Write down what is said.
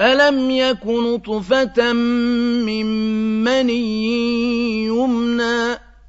أَلَمْ يَكُ نُطْفَةً مِّن مَّنِيٍّ